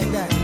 like that,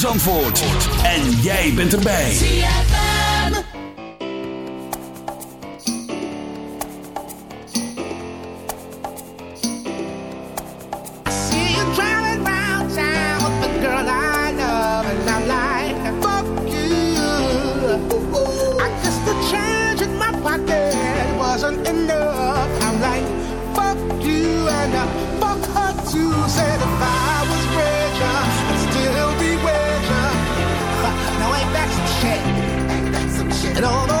Zandvoort. En jij bent erbij. ZFM. See you driving round town with the girl I love. And I'm like, fuck you. I guess the change in my pocket wasn't enough. I'm like, fuck you and I fuck her to too. Said and all the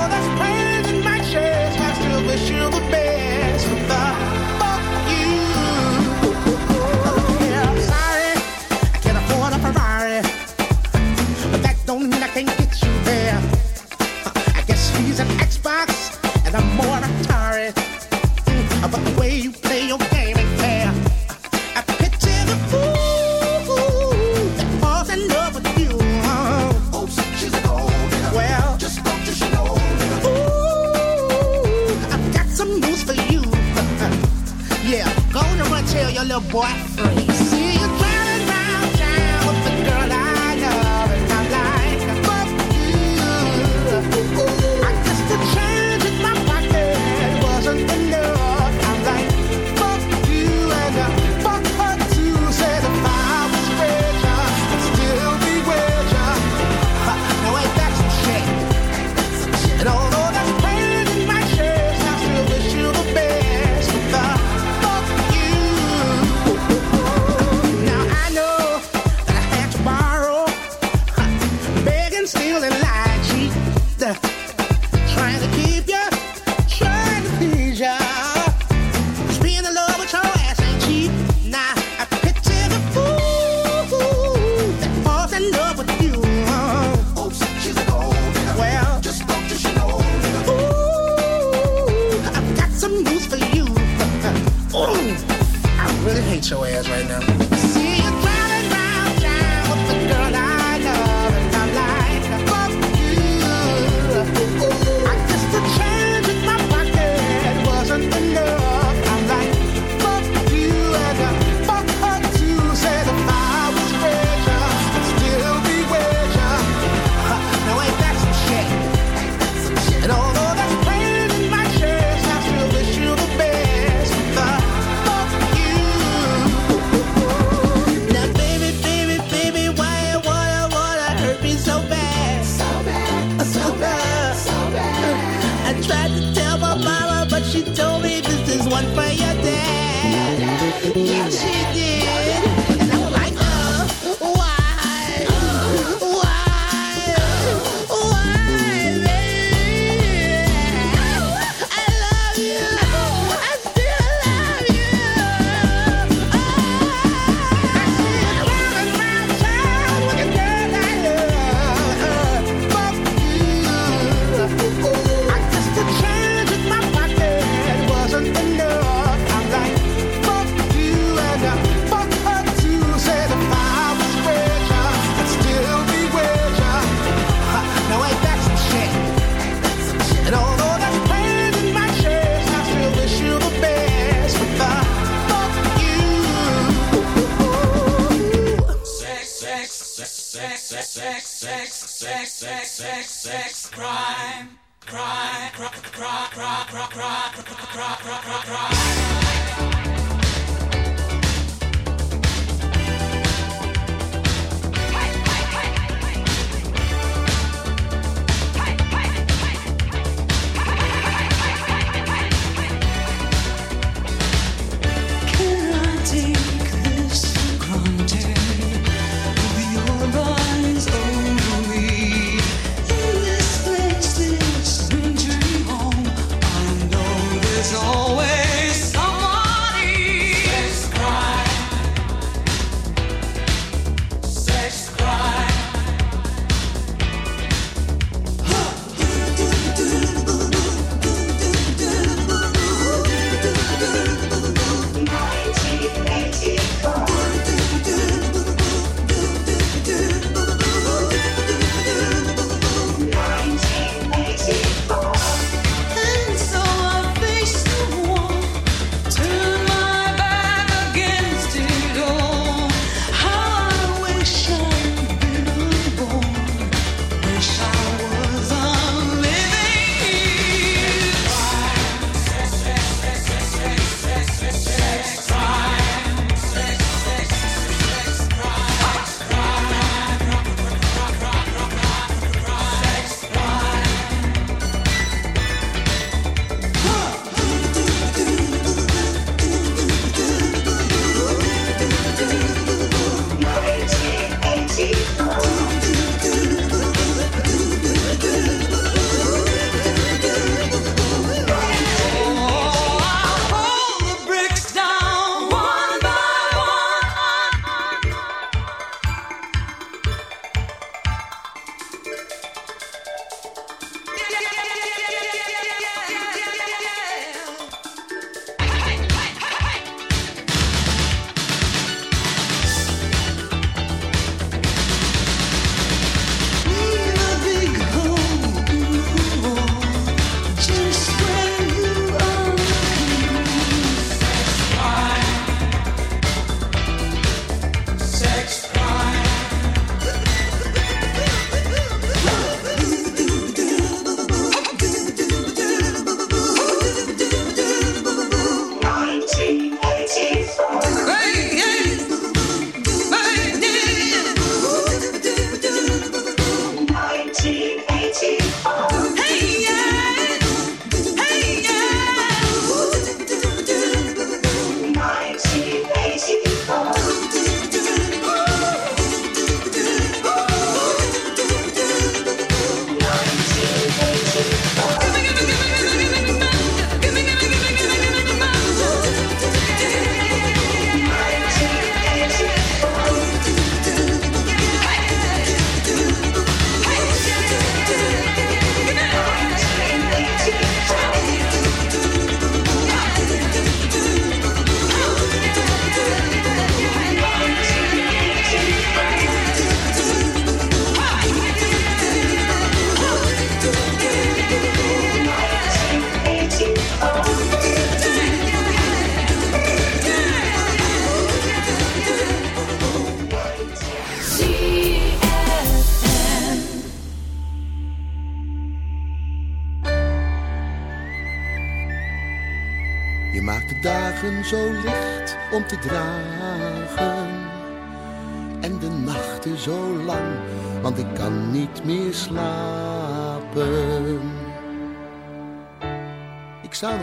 boy.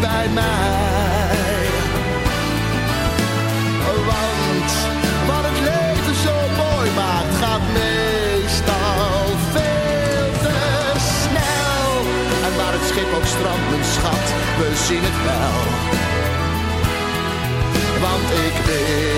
bij mij. Want wat het leven zo mooi maakt, gaat meestal veel te snel. En waar het schip ook strandt, mijn schat, we zien het wel. Want ik wil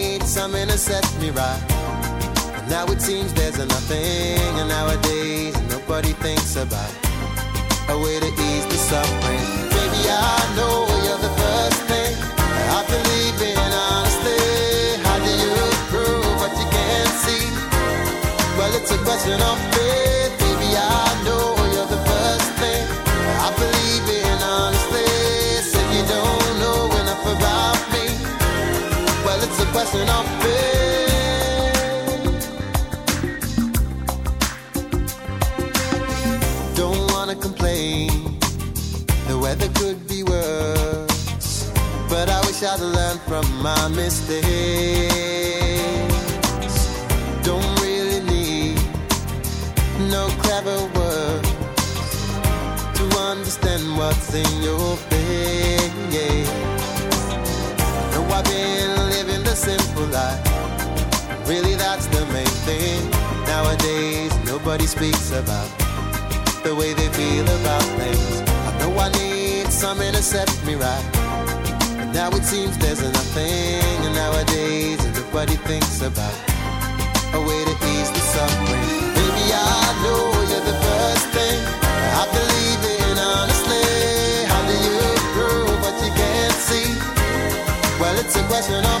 something to set me right. But now it seems there's nothing, and nowadays nobody thinks about a way to ease the suffering. Baby, I know you're the first thing I believe in honestly. How do you prove what you can't see? Well, it's a question of faith. Understand what's in your face. Thing. Nowadays, nobody speaks about the way they feel about things. I know I need something to set me right. But now it seems there's nothing, and nowadays everybody thinks about a way to ease the suffering. Baby, I know you're the first thing I believe in honestly. How do you prove what you can't see? Well, it's a question of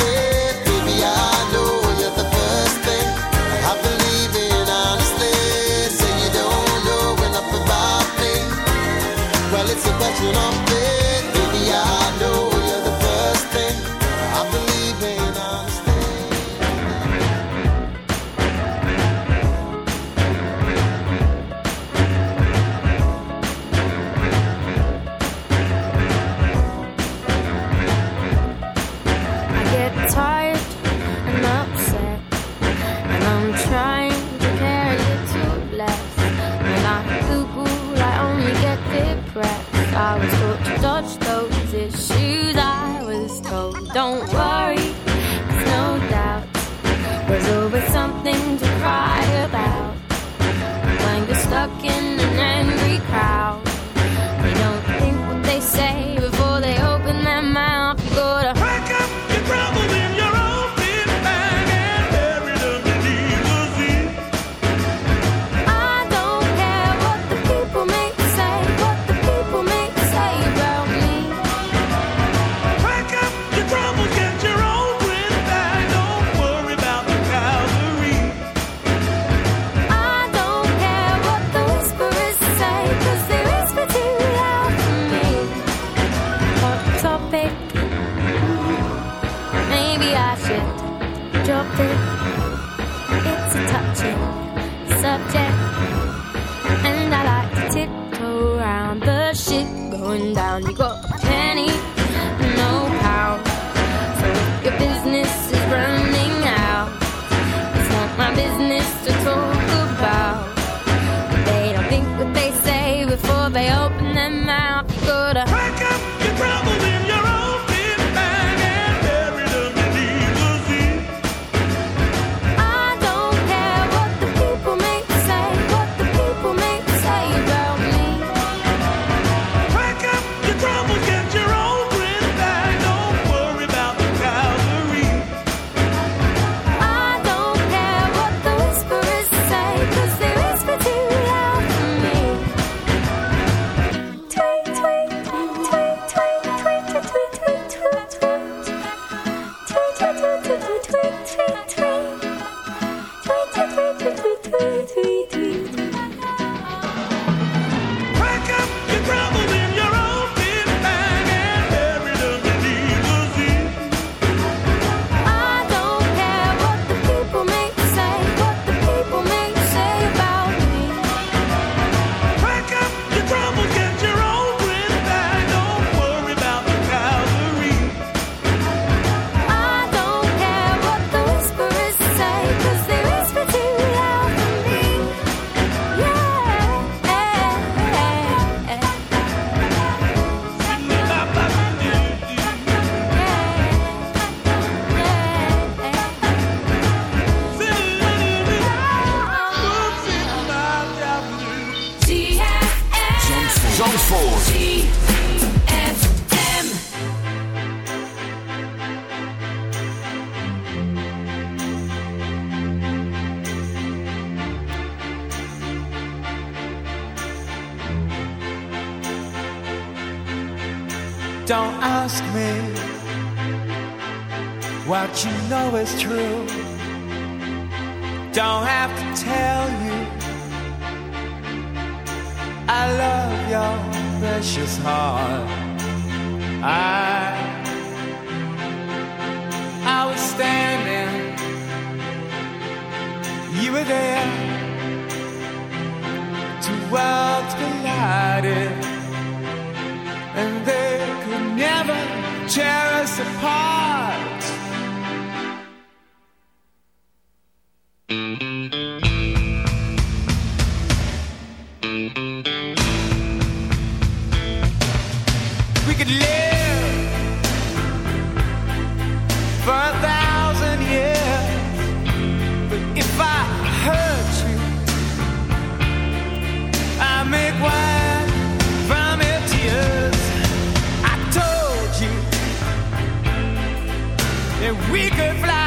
it's a we could fly,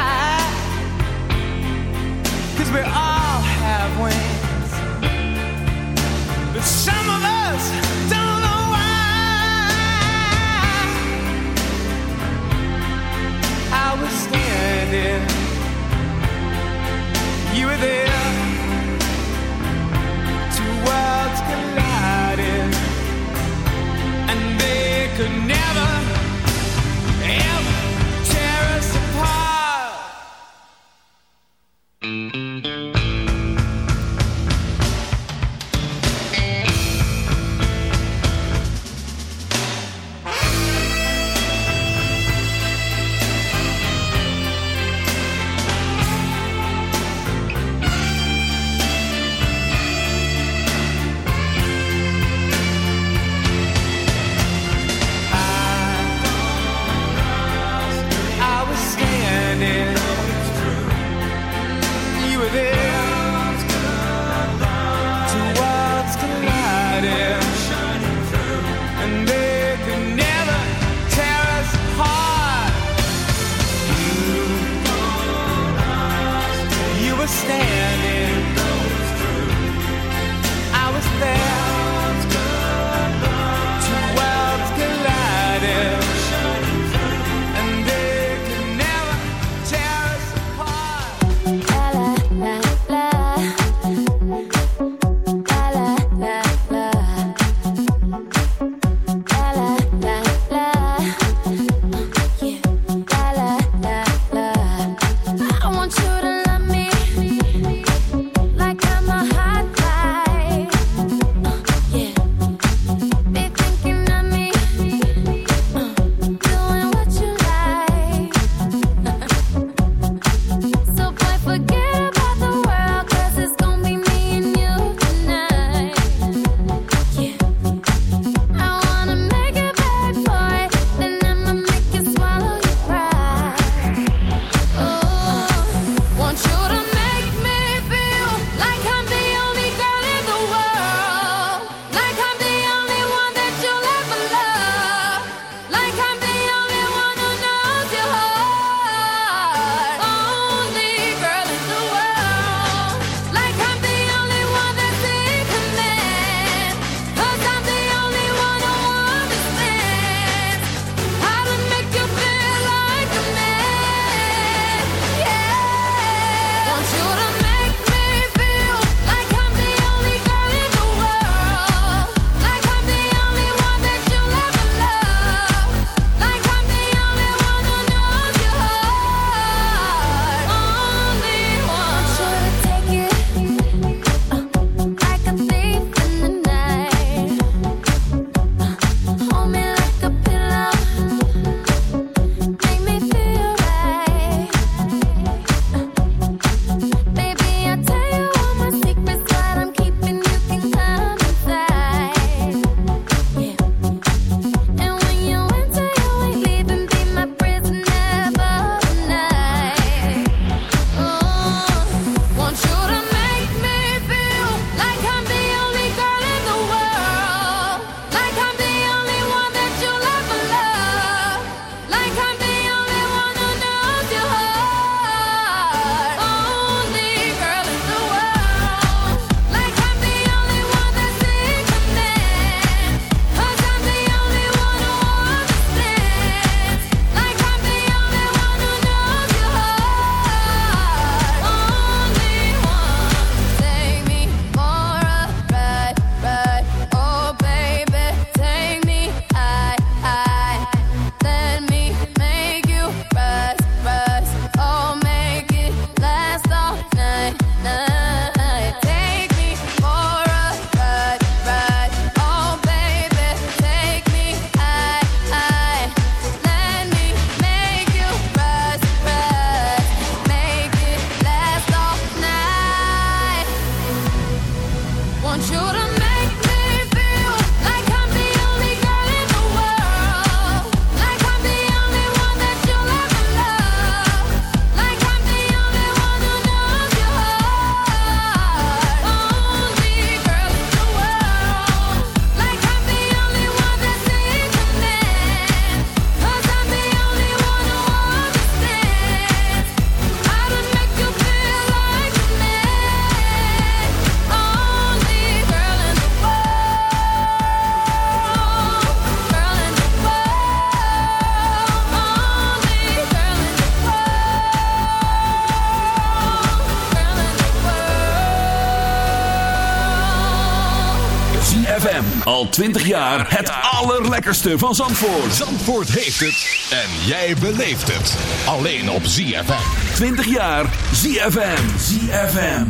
20 jaar het allerlekkerste van Zandvoort. Zandvoort heeft het en jij beleeft het. Alleen op ZFM. 20 jaar ZFM. ZFM.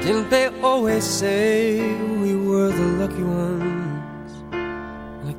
Didn't they always say we were the lucky ones?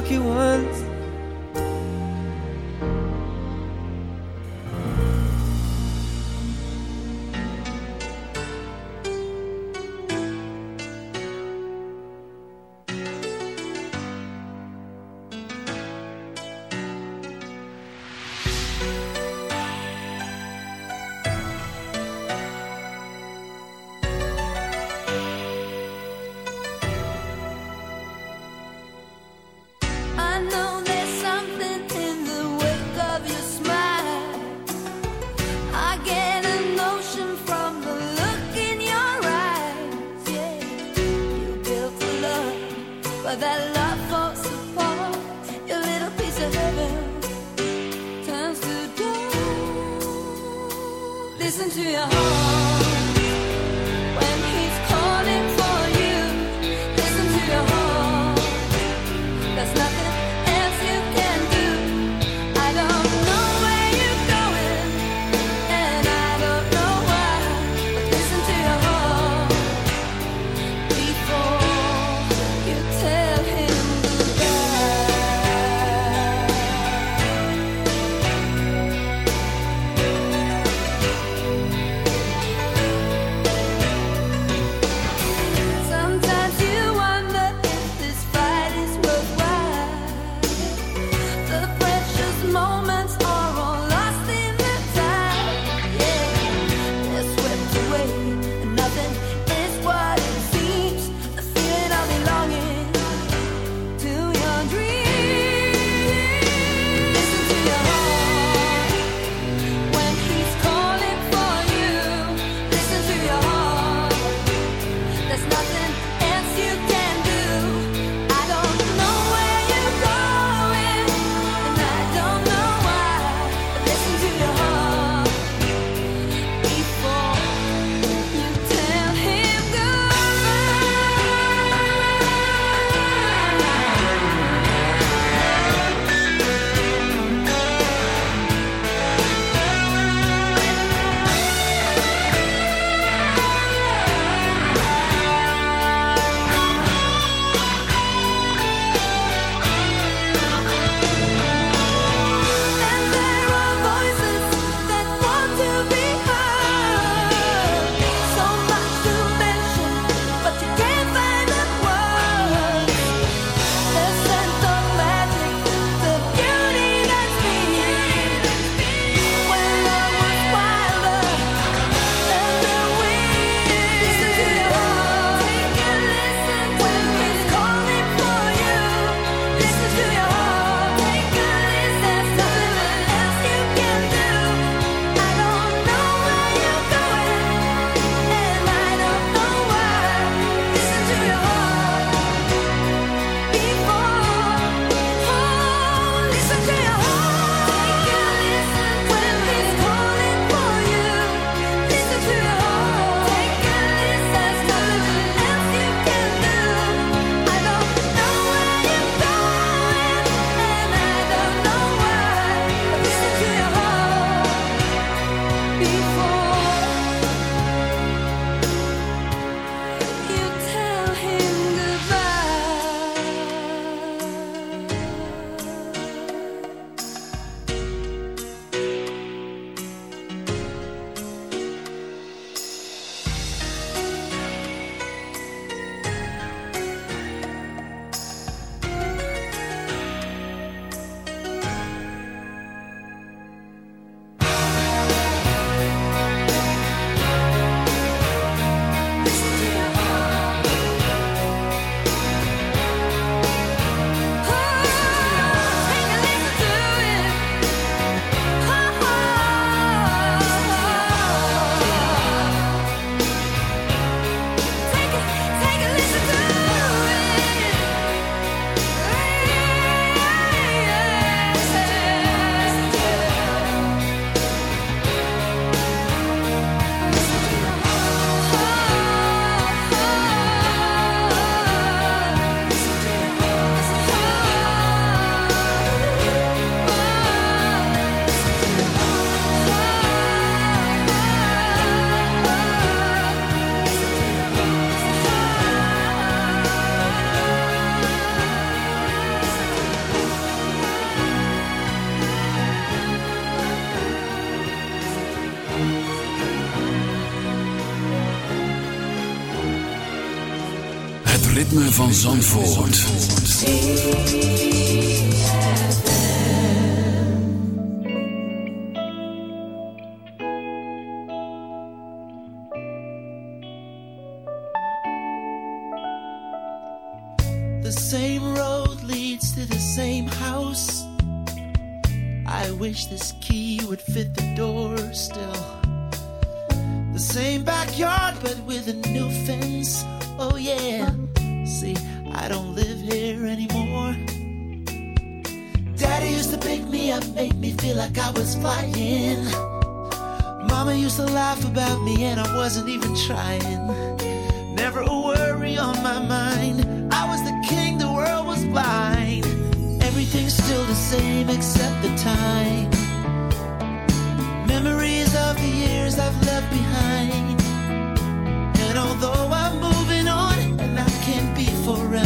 lucky ones. Van Zandvoort. The same road leads to the same house. I wish this key would fit the door still. The same backyard, but with a new fence. Oh, yeah. See, I don't live here anymore. Daddy used to pick me up, make me feel like I was flying. Mama used to laugh about me, and I wasn't even trying. Never a worry on my mind. I was the king, the world was blind. Everything's still the same except the time. Memories of the years I've left behind. And although I'm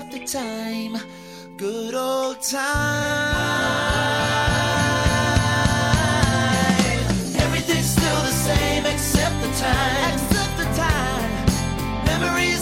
the time, good old time. Everything's still the same except the time, except the time. Memories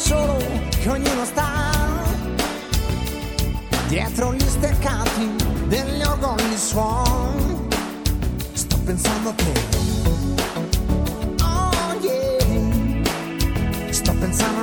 Solo che ognuno sta dietro gli steccati degli orgogli suon sto pensando a te. Oh yeah. Sto pensando